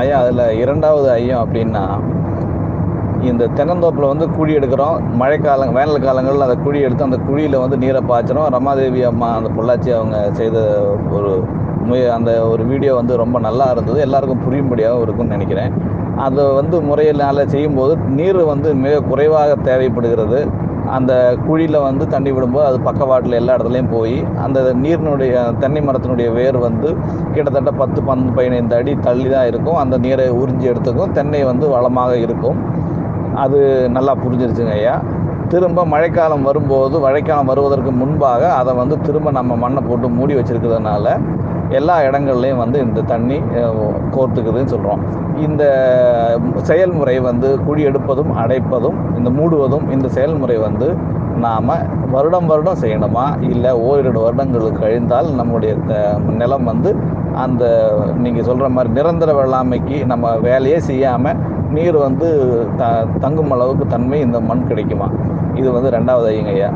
ஐயா அதில் இரண்டாவது ஐயம் அப்படின்னா இந்த தென்னந்தோப்பில் வந்து குழி எடுக்கிறோம். மழைக்காலம் வேனல் காலங்களில் அந்த குழி எடுத்து அந்த குழியில் வந்து நீரை பாய்ச்சிரும் ரமாதேவி அம்மா அந்த பொள்ளாச்சி அவங்க செய்த ஒரு முய அந்த ஒரு வீடியோ வந்து ரொம்ப நல்லா இருந்தது. எல்லாருக்கும் புரியும்படியாகவும் இருக்கும்னு நினைக்கிறேன். அதை வந்து முறையினால் செய்யும்போது நீர் வந்து மிக குறைவாக தேவைப்படுகிறது. அந்த குழியில் வந்து தண்ணி விடும்போது அது பக்கவாட்டில் எல்லா இடத்துலையும் போய் அந்த நீரினுடைய தென்னை மரத்தினுடைய வேர் வந்து கிட்டத்தட்ட பத்து பன் பதினைந்து அடி தள்ளி தான் இருக்கும். அந்த நீரை உறிஞ்சி எடுத்துக்கும். தென்னை வந்து வளமாக இருக்கும். அது நல்லா புரிஞ்சிருச்சுங்க ஐயா. திரும்ப மழைக்காலம் வரும்போது மழைக்காலம் வருவதற்கு முன்பாக அதை வந்து திரும்ப நம்ம மண்ணை போட்டு மூடி வச்சுருக்கிறதுனால எல்லா இடங்கள்லையும் வந்து இந்த தண்ணி கோர்த்துக்குதுன்னு சொல்கிறோம் இந்த செயல்முறை வந்து குழி எடுப்பதும் அடைப்பதும் இந்த மூடுவதும் இந்த செயல்முறை வந்து நாம் வருடம் வருடம் செய்யணுமா? இல்லை ஓரிரண்டு வருடங்கள் கழிந்தால் நம்முடைய த- நிலம் வந்து அந்த நீங்கள் சொல்கிற மாதிரி நிரந்தர வேளாண்மைக்கு நம்ம வேலையே செய்யாமல் நீர் வந்து த தங்கும் அளவுக்கு தன்மை இந்த மண் கிடைக்குமா? இது வந்து ரெண்டாவது ஐயங்கய்யா